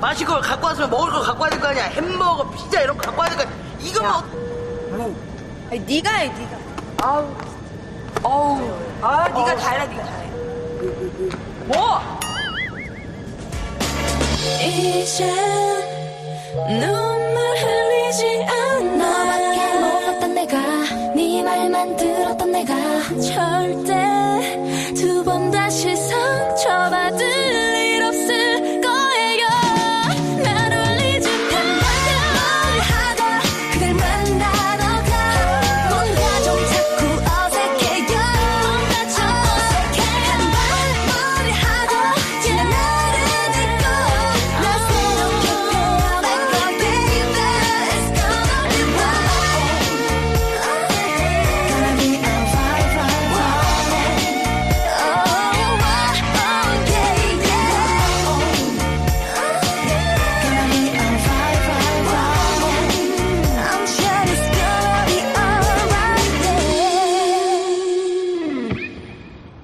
마실 걸 갖고 왔으면 먹을 걸 갖고 와야 될 거 아니야. 햄버거, 피자 이런 거 갖고 와야 될 거 아니야. 이거 뭐. 아니, 네가 해, 네가. 아우. 어우. 아, 네가 다 해라, 네가 다 해. 뭐? 이제 눈물 흘리지 않아 너밖에 몰랐던 내가 네 말만 들었던 내가 절대